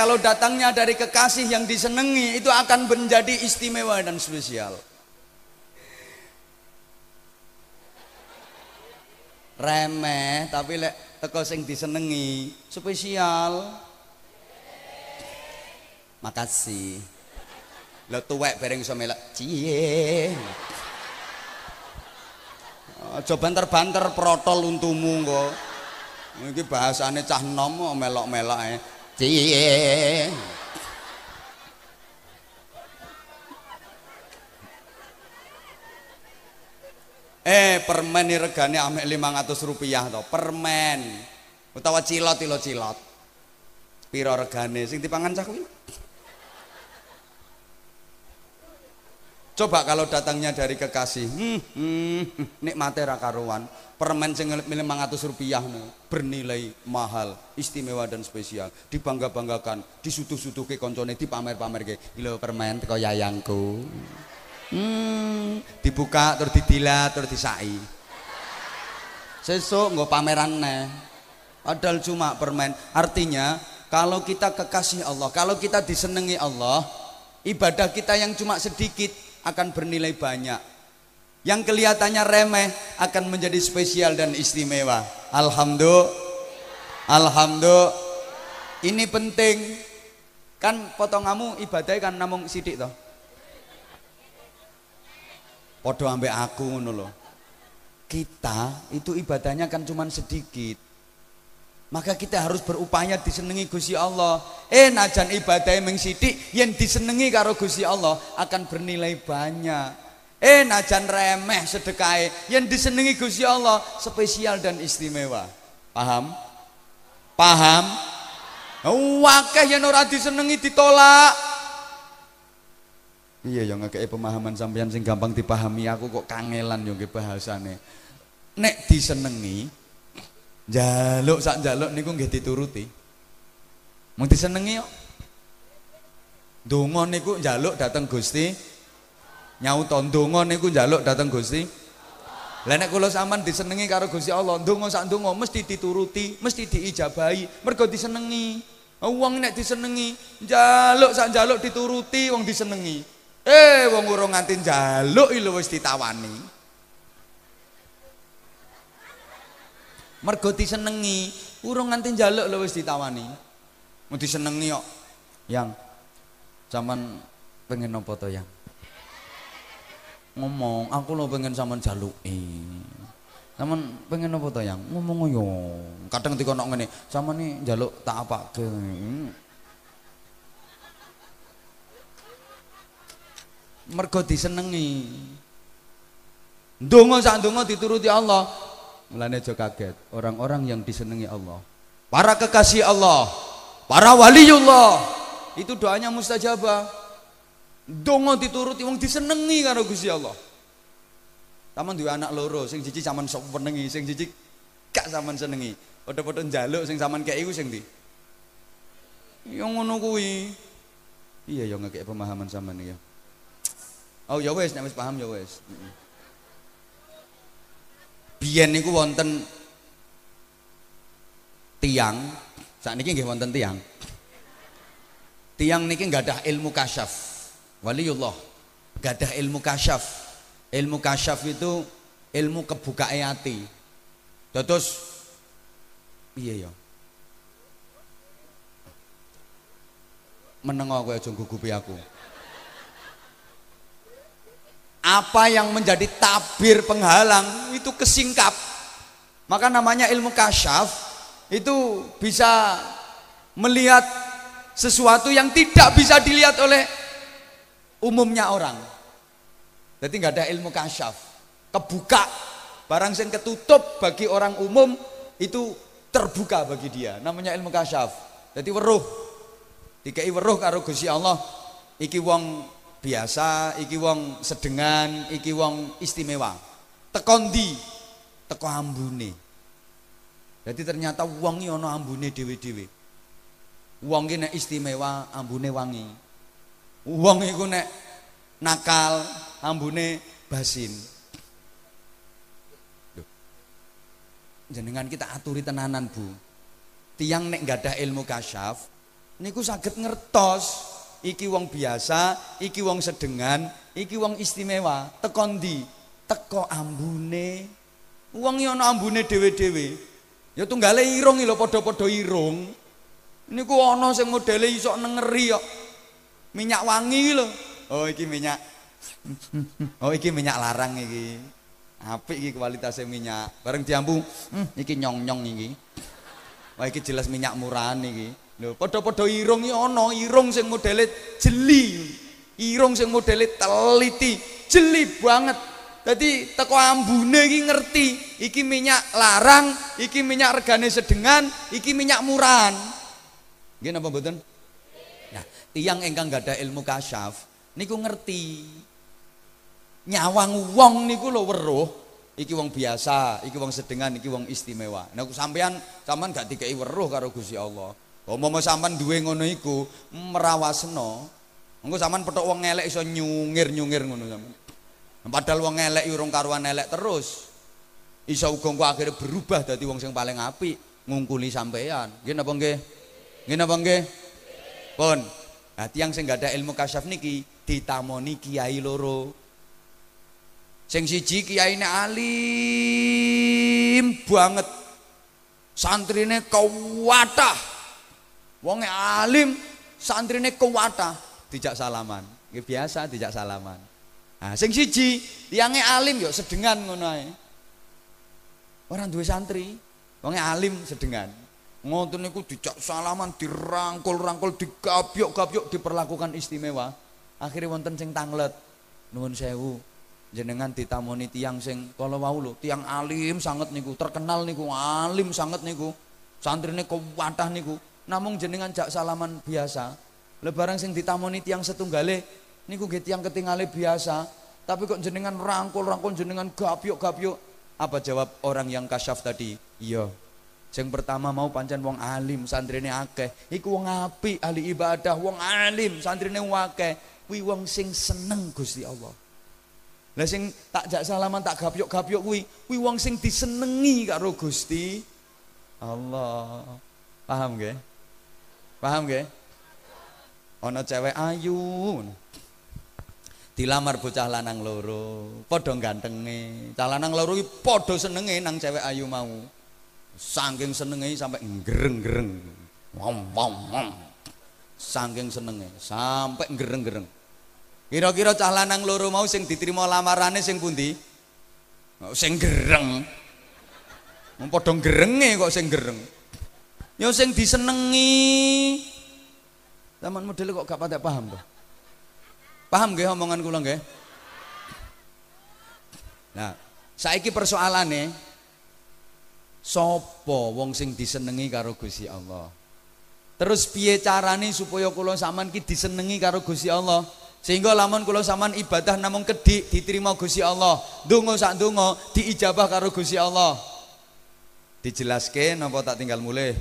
kalau datangnya dari kekasih yang disenangi itu akan menjadi istimewa dan spesial. Remeh tapi lek teko sing disenengi spesial. Makasih. Lo tuwek bareng iso melak. Cie. Aja banter-banter protol untumu kok. Iki bahasane cah nom melok-melok ae. Cie. Eh permen ini regane amek 500 rupiah to. Permen. Utawa cilot ilo cilot. Piro regane sing dipangan cah kuwi? Coba kalau datangnya dari kekasih, hmm, hmm, nikmate ra karuan. Permen sing 500 rupiah nih, bernilai mahal, istimewa dan spesial. Dibangga-banggakan, disutuh-sutuh ke koncone, dipamer-pamer ke. Ilo permen teko yayangku. Hmm, dibuka terus didilat terus disai. Sesuk nggak pameran nih. Padahal cuma permen. Artinya kalau kita kekasih Allah, kalau kita disenangi Allah, ibadah kita yang cuma sedikit akan bernilai banyak. Yang kelihatannya remeh akan menjadi spesial dan istimewa. Alhamdulillah. Alhamdulillah. Ini penting. Kan potongamu ibadahnya kan namung sidik toh. Podo ambek aku ngono. Kita itu ibadahnya kan cuma sedikit. Maka kita harus berupaya disenangi Gusti Allah. Eh najan ibadah yang sidik yang disenangi karo Gusti Allah akan bernilai banyak. Eh najan remeh sedekah yang disenangi Gusti Allah spesial dan istimewa. Paham? Paham? Wakah yang ora disenangi ditolak. Iya yang ngekei pemahaman sampean sing gampang dipahami aku kok kangelan yo bahasane. Nek disenengi Jaluk sak jaluk niku nggih dituruti. Mung disenengi kok. Donga niku njaluk dateng Gusti. Nyauta donga niku njaluk dateng Gusti. Lah nek kula sampean disenengi karo Gusti Allah, donga sak donga mesti dituruti, mesti diijabahi, mergo disenengi. Wong nek disenengi, njaluk sak njaluk dituruti wong disenengi. Eh wong urung nganti njaluk lho wis ditawani. Mergo disenengi. Urung nganti njaluk lho wis ditawani. Mau disenengi kok. Yang zaman pengen nopo to yang? Ngomong aku lo pengen sampean jaluki. Saman pengen nopo to yang? Ngomong yo kadang dikono ngene sama nih jaluk tak apa ke mergo disenengi. Ndonga sak ndonga dituruti Allah Mulane aja kaget, orang-orang yang disenangi Allah. Para kekasih Allah, para waliullah, itu doanya mustajabah. Dongo dituruti wong disenengi karo Gusti Allah. Taman duwe anak loro, sing siji sampean sok senengi, sing siji gak sampean senengi. Padha-padha njaluk sing sampean kei iku sing ndi? Ya ngono kuwi. Iya ya ngekek pemahaman sampean ya. Oh ya wis paham ya. Biyen niku wonten tiang. Sakniki nggih wonten tiang. Tiang niki nggak ada ilmu kasyaf. Waliullah nggak ada ilmu kasyaf. Ilmu kasyaf itu ilmu kebuka hati terus iya ya? Menengok aku aja gugupi aku apa yang menjadi tabir penghalang itu kesingkap. Maka namanya ilmu kasyaf itu bisa melihat sesuatu yang tidak bisa dilihat oleh umumnya orang. Jadi nggak ada ilmu kasyaf. Kebuka barang yang ketutup bagi orang umum itu terbuka bagi dia. Namanya ilmu kasyaf. Jadi weruh. Dikai weruh karo Gusti Allah. Iki wong biasa iki wong sedengan iki wong istimewa. Tekondi teko ambune. Jadi ternyata wong iki ana ambune dhewe-dhewe. Wong iki nek istimewa ambune wangi. Wong iku nek nakal ambune basin. Jenengan kita aturi tenanan Bu. Tiang nek nggak ada ilmu kasyaf niku saged ngertos iki wong biasa, iki wong sedengan, iki wong istimewa. Teko ndi? Teko ambune. Wong yo ana ambune dhewe-dhewe. Ya tunggale irung lho padha-padha irung. Niku ana sing modele iso nengeri kok. Minyak wangi lho. Oh iki minyak. Oh iki minyak larang iki. Apik iki kualitasnya minyak. Bareng diambu, hmm, iki nyong-nyong iki. Wah iki jelas minyak murahan iki. Lho, padha-padha irung iki ana, irung sing modele jeli. Irung sing modele teliti, jeli banget. Jadi teko ambune iki ngerti, iki minyak larang, iki minyak regane sedengan, iki minyak murahan. Nggih napa mboten? Nah, tiang ingkang gak ada ilmu kasyaf niku ngerti. Nyawang wong niku lho weruh iki wong biasa, iki wong sedengan, iki wong istimewa. Nah sampean sampean gak dikei weruh karo Gusti Allah. Umpama sampean duwe ngono iku merawasno, engko sampean petok wong elek iso nyungir-nyungir ngono sampean. Padahal wong elek urung karuan elek terus. Iso uga engko akhirnya berubah dadi wong sing paling apik ngungkuli sampean. Nggih napa nggih? Nggih napa nggih? Pun. Nah, tiang sing gak ilmu kasyaf niki ditamoni kiai loro. Sing siji kiyaine alim banget. Santrine kuwatah. Wonge alim, santrine kuwatah, dijak salaman. Nggih biasa dijak salaman. Nah, sing siji tiange alim yo sedengan ngono ae. Ora santri, wonge alim sedengan. Ngoten niku dijak salaman, dirangkul-rangkul, digabyok-gabyok, diperlakukan istimewa. Akhirnya wonten sing tanglet. Nuwun sewu, jenengan ditamoni tiang sing kala wau lho, tiang alim sangat niku, terkenal niku, alim sangat niku. Santrine kuwatah niku. Namung jenengan jak salaman biasa. Lebarang sing ditamoni tiang setunggale niku nggih tiang ketingale biasa. Tapi kok jenengan rangkul-rangkul jenengan gabyok-gabyok. Apa jawab orang yang kasyaf tadi? Iya. Sing pertama mau pancen wong alim, santrine akeh. Iku wong apik, ahli ibadah, wong alim, santrine akeh. Kuwi wong sing seneng Gusti Allah. Lah sing tak jak salaman tak gapyok-gapyok kuwi, kuwi wong sing disenengi karo Gusti Allah. Paham nggih? Paham nggih? Ana cewek ayu. Dilamar bocah lanang loro, padha gantenge. Cah lanang loro iki padha senenge nang cewek ayu mau. Saking senenge. Wom wom wom. Saking senenge sampai gereng-gereng. Kira-kira cah lanang loro mau sing diterima lamarane sing pundi? Sing gereng. Wong padha gerenge kok sing gereng. Ya sing disenengi. Zaman model kok gak pada paham tuh. Paham nggih omongan kula nggih? Nah, saiki persoalane sapa wong sing disenengi karo Gusti Allah? Terus piye carane supaya kula sampean ki disenengi karo Gusti Allah? Sehingga lamun kula sampean ibadah namung kedik diterima Gusti Allah. Donga sak donga diijabah karo Gusti Allah. Dijelaske napa tak tinggal mulai?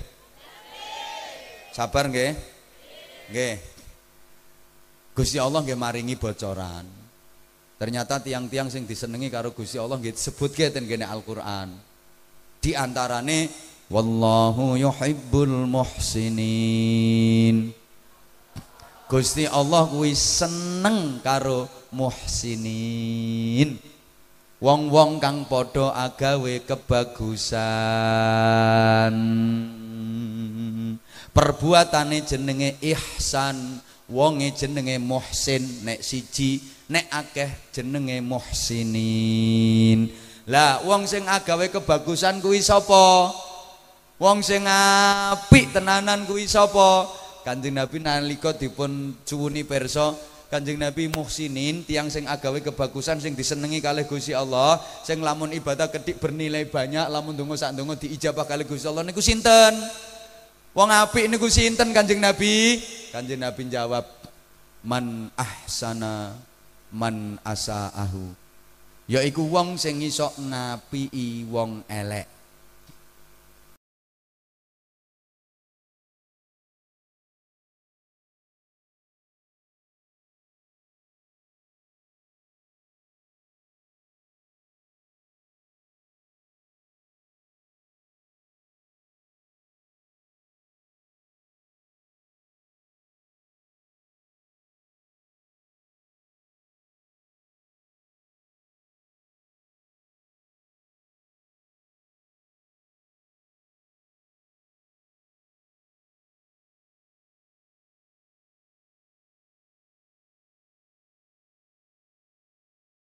Sabar nggih? Nggih. Gusti Allah nggih maringi bocoran. Ternyata tiang-tiang sing disenengi karo Gusti Allah nggih disebutke ten kene Al-Qur'an. Di antarane wallahu yuhibbul muhsinin. Gusti Allah kuwi seneng karo muhsinin. Wong-wong kang padha agawe kebagusan. Perbuatane jenenge ihsan, wonge jenenge muhsin, nek siji, nek akeh jenenge muhsinin. Lah wong sing agawe kebagusan kuwi sapa? Wong sing apik tenanan kuwi sapa? Kanjeng Nabi nalika dipun cuwuni perso Kanjeng Nabi muhsinin tiang sing agawe kebagusan sing disenengi kalih Gusti Allah sing lamun ibadah kedik bernilai banyak lamun donga sak donga diijabah kalih Gusti Allah niku sinten Wong apik niku sinten Kanjeng Nabi? Kanjeng Nabi jawab man ahsana man asaahu. Yaiku wong sing iso ngapii wong elek